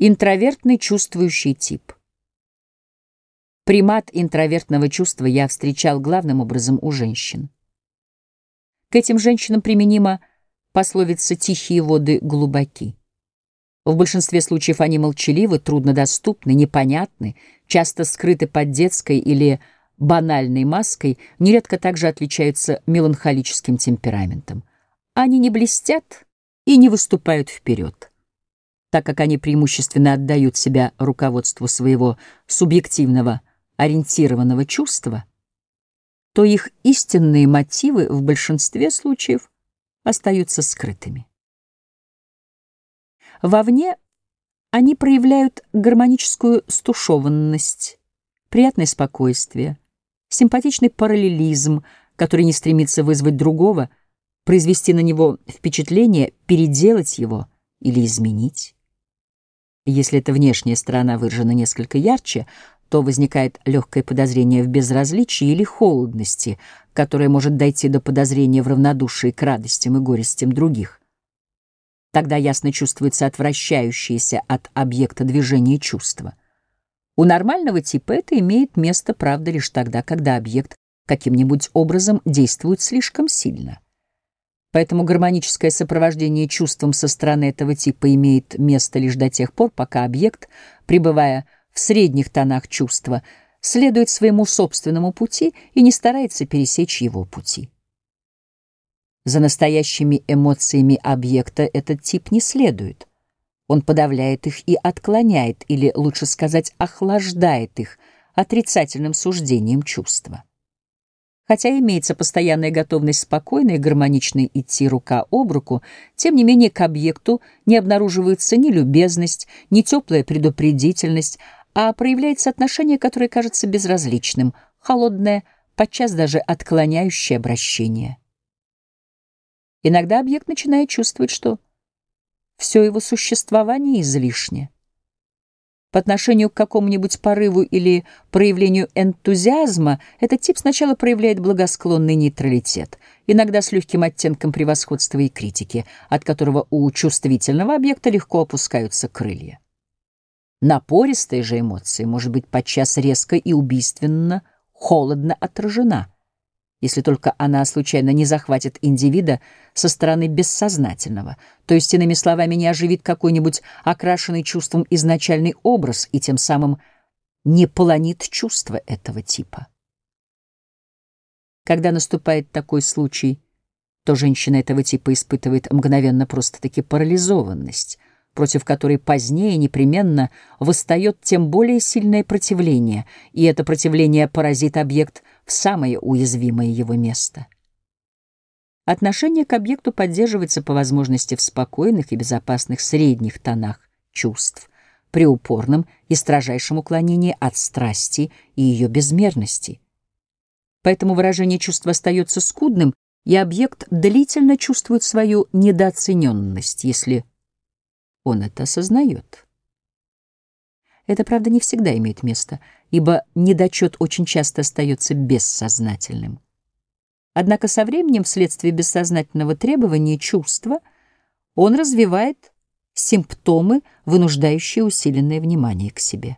Интровертный чувствующий тип. Примат интровертного чувства я встречал главным образом у женщин. К этим женщинам применима пословица «тихие воды глубоки». В большинстве случаев они молчаливы, труднодоступны, непонятны, часто скрыты под детской или банальной маской, нередко также отличаются меланхолическим темпераментом. Они не блестят и не выступают вперед так как они преимущественно отдают себя руководству своего субъективного ориентированного чувства, то их истинные мотивы в большинстве случаев остаются скрытыми. Вовне они проявляют гармоническую стушеванность, приятное спокойствие, симпатичный параллелизм, который не стремится вызвать другого, произвести на него впечатление, переделать его или изменить. Если эта внешняя сторона выражена несколько ярче, то возникает легкое подозрение в безразличии или холодности, которое может дойти до подозрения в равнодушии к радостям и горестям других. Тогда ясно чувствуется отвращающееся от объекта движения чувства. У нормального типа это имеет место, правда, лишь тогда, когда объект каким-нибудь образом действует слишком сильно. Поэтому гармоническое сопровождение чувством со стороны этого типа имеет место лишь до тех пор, пока объект, пребывая в средних тонах чувства, следует своему собственному пути и не старается пересечь его пути. За настоящими эмоциями объекта этот тип не следует. Он подавляет их и отклоняет, или, лучше сказать, охлаждает их отрицательным суждением чувства. Хотя имеется постоянная готовность спокойно и гармонично идти рука об руку, тем не менее к объекту не обнаруживается ни любезность, ни теплая предупредительность, а проявляется отношение, которое кажется безразличным, холодное, подчас даже отклоняющее обращение. Иногда объект начинает чувствовать, что все его существование излишне. По отношению к какому-нибудь порыву или проявлению энтузиазма этот тип сначала проявляет благосклонный нейтралитет, иногда с легким оттенком превосходства и критики, от которого у чувствительного объекта легко опускаются крылья. Напористая же эмоция может быть подчас резко и убийственно холодно отражена — если только она случайно не захватит индивида со стороны бессознательного, то есть, иными словами, не оживит какой-нибудь окрашенный чувством изначальный образ и тем самым не полонит чувства этого типа. Когда наступает такой случай, то женщина этого типа испытывает мгновенно просто-таки парализованность, против которой позднее непременно восстает тем более сильное противление, и это противление поразит объект в самое уязвимое его место. Отношение к объекту поддерживается по возможности в спокойных и безопасных средних тонах чувств, при упорном и строжайшем уклонении от страсти и ее безмерности. Поэтому выражение чувства остается скудным, и объект длительно чувствует свою недооцененность, если он это осознает. Это, правда, не всегда имеет место, ибо недочет очень часто остается бессознательным. Однако со временем, вследствие бессознательного требования чувства, он развивает симптомы, вынуждающие усиленное внимание к себе.